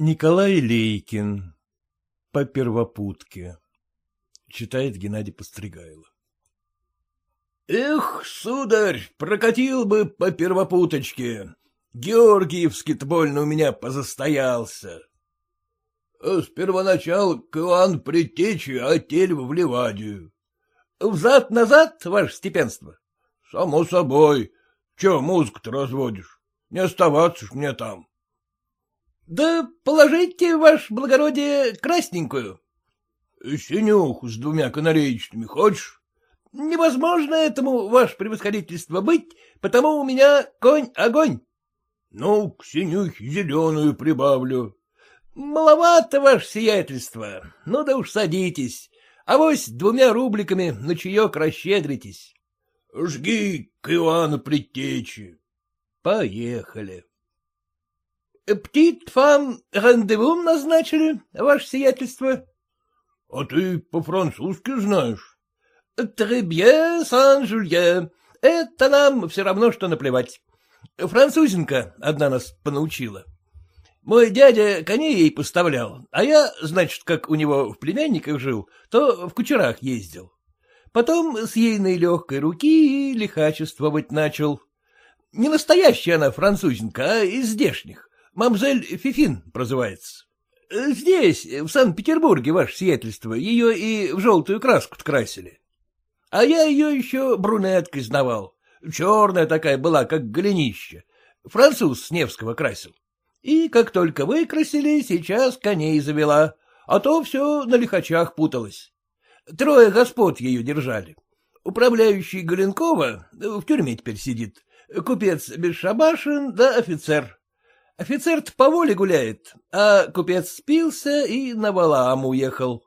Николай Лейкин. По первопутке. Читает Геннадий Постригайло. Эх, сударь, прокатил бы по первопуточке. Георгиевский-то больно у меня позастоялся. С первоначала к Иоанн Предтечи, а тель в Ливадию. Взад-назад, ваше степенство? Само собой. Че музыку-то разводишь? Не оставаться ж мне там. Да положите, ваше благородие, красненькую. Синюху с двумя канареечными хочешь? Невозможно этому, ваше превосходительство, быть, потому у меня конь-огонь. Ну, к синюхе зеленую прибавлю. Маловато, ваше сиятельство. Ну да уж садитесь. А вось двумя рубликами на чаек расщедритесь. Жги к Иоанну Предтечи. Поехали. Птит фам рандеву назначили, ваше сиятельство? — А ты по-французски знаешь? — Требье Сан-Жулье. Это нам все равно, что наплевать. Французенка одна нас понаучила. Мой дядя коней ей поставлял, а я, значит, как у него в племянниках жил, то в кучерах ездил. Потом с ейной легкой руки лихачествовать начал. Не настоящая она французенка, а из здешних. Мамзель Фифин прозывается. Здесь, в Санкт-Петербурге, ваше сиятельство, ее и в желтую краску красили. А я ее еще брюнеткой знавал. Черная такая была, как голенище. Француз с Невского красил. И как только выкрасили, сейчас коней завела, а то все на лихачах путалось. Трое господ ее держали. Управляющий Галенкова в тюрьме теперь сидит, купец Бесшабашин да офицер. Офицер-то по воле гуляет, а купец спился и на Валаам уехал.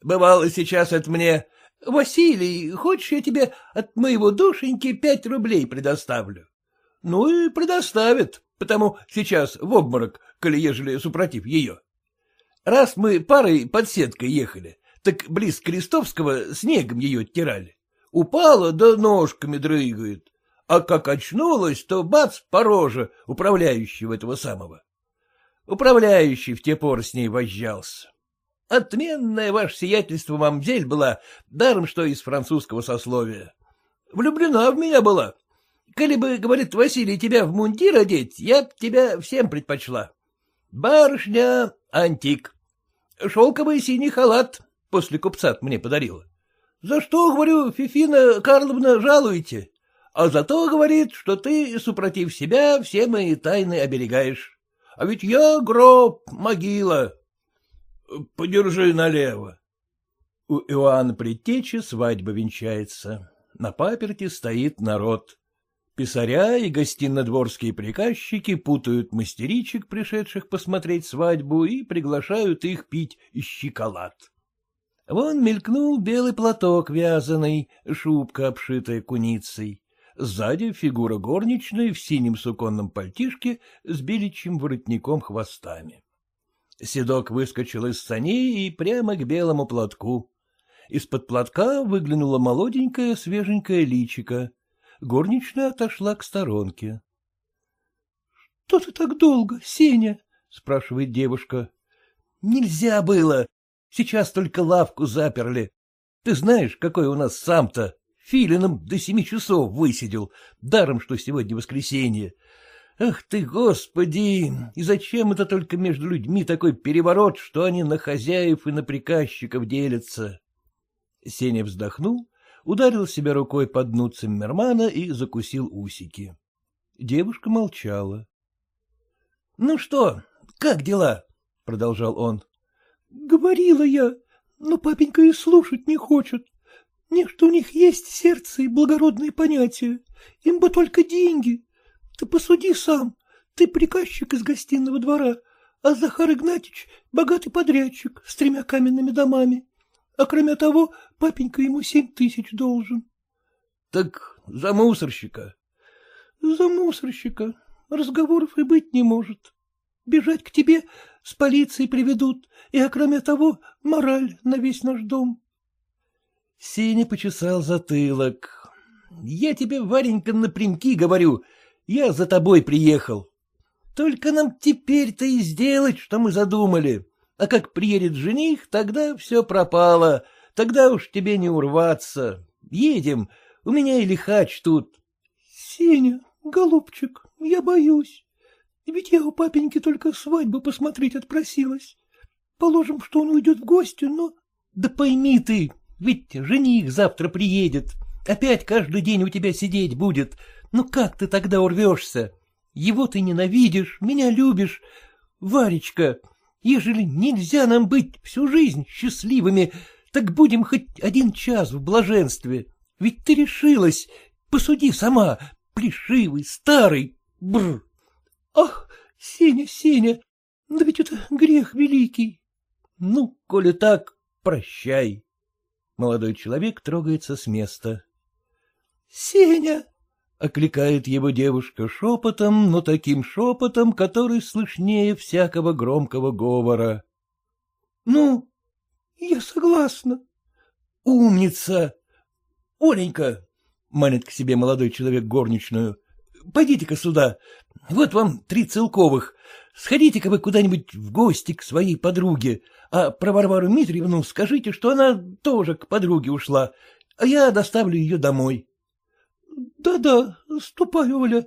Бывало сейчас это мне, Василий, хочешь, я тебе от моего душеньки пять рублей предоставлю? Ну и предоставит, потому сейчас в обморок, коли ежели супротив ее. Раз мы парой под сеткой ехали, так близ Крестовского снегом ее оттирали. Упала, да ножками дрыгает. А как очнулась, то бац по роже управляющего этого самого. Управляющий в те поры с ней возжался. Отменное ваше сиятельство мамзель была, даром что из французского сословия. Влюблена в меня была. Коли бы, говорит Василий, тебя в мундир одеть, я б тебя всем предпочла. Барышня — антик. Шелковый синий халат после купца мне подарила. За что, говорю, Фифина Карловна, жалуете? А зато говорит, что ты, супротив себя, все мои тайны оберегаешь. А ведь я гроб, могила. Подержи налево. У Иоанна Предтечи свадьба венчается. На паперти стоит народ. Писаря и гостинодворские приказчики путают мастеричек, пришедших посмотреть свадьбу, и приглашают их пить щеколад. Вон мелькнул белый платок вязаный, шубка, обшитая куницей. Сзади фигура горничной в синем суконном пальтишке с беличьим воротником хвостами. Седок выскочил из саней и прямо к белому платку. Из-под платка выглянула молоденькая свеженькая личика. Горничная отошла к сторонке. — Что ты так долго, Сеня? — спрашивает девушка. — Нельзя было. Сейчас только лавку заперли. Ты знаешь, какой у нас сам-то? Филином до семи часов высидел, даром, что сегодня воскресенье. Ах ты, господи, и зачем это только между людьми такой переворот, что они на хозяев и на приказчиков делятся? Сеня вздохнул, ударил себя рукой под дну Циммермана и закусил усики. Девушка молчала. — Ну что, как дела? — продолжал он. — Говорила я, но папенька и слушать не хочет. Нечто у них есть сердце и благородные понятия. Им бы только деньги. Ты посуди сам. Ты приказчик из гостиного двора, а Захар Игнатьич — богатый подрядчик с тремя каменными домами. А кроме того, папенька ему семь тысяч должен. — Так за мусорщика? — За мусорщика. Разговоров и быть не может. Бежать к тебе с полицией приведут, и, а кроме того, мораль на весь наш дом. Сеня почесал затылок. — Я тебе, Варенька, напрямки говорю, я за тобой приехал. Только нам теперь-то и сделать, что мы задумали. А как приедет жених, тогда все пропало, тогда уж тебе не урваться. Едем, у меня и лихач тут. — Сеня, голубчик, я боюсь. Ведь я у папеньки только свадьбу посмотреть отпросилась. Положим, что он уйдет в гости, но... Да пойми ты, ведь жених завтра приедет. Опять каждый день у тебя сидеть будет. Ну как ты тогда урвешься? Его ты ненавидишь, меня любишь. Варечка, ежели нельзя нам быть всю жизнь счастливыми, так будем хоть один час в блаженстве. Ведь ты решилась, посуди сама, плешивый, старый, бр. Ах, Сеня, Сеня, да ведь это грех великий. Ну, коли так, прощай. Молодой человек трогается с места. — Сеня! — окликает его девушка шепотом, но таким шепотом, который слышнее всякого громкого говора. — Ну, я согласна. — Умница! Оленька, — манит к себе молодой человек горничную, — пойдите-ка сюда. Вот вам три целковых. Сходите-ка вы куда-нибудь в гости к своей подруге, а про Варвару Митриевну скажите, что она тоже к подруге ушла, а я доставлю ее домой. Да — Да-да, ступай, Оля.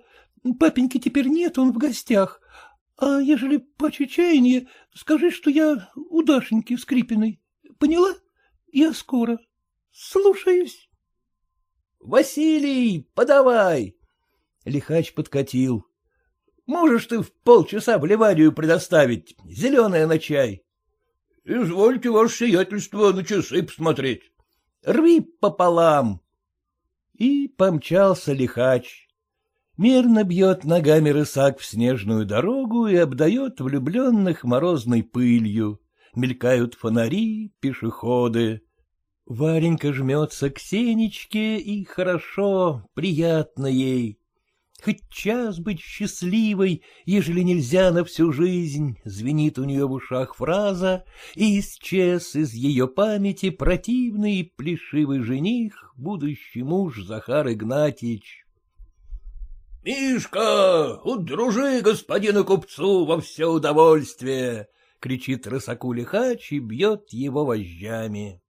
Папеньки теперь нет, он в гостях. А ежели по чаяния, скажи, что я у Дашеньки Скрипиной. Поняла? Я скоро. Слушаюсь. — Василий, подавай! Лихач подкатил. — Можешь ты в полчаса в Ливадию предоставить, зеленое на чай. — Извольте, ваше сиятельство, на часы посмотреть. — Рви пополам. И помчался лихач. Мирно бьет ногами рысак в снежную дорогу и обдает влюбленных морозной пылью. Мелькают фонари, пешеходы. Варенька жмется к Сенечке, и хорошо, приятно ей. Хоть час быть счастливой, ежели нельзя на всю жизнь, звенит у нее в ушах фраза, и исчез из ее памяти противный плешивый жених, будущий муж Захар Игнатьич. — Мишка, удружи господину купцу во все удовольствие! — кричит рысаку лихач и бьет его вожжами.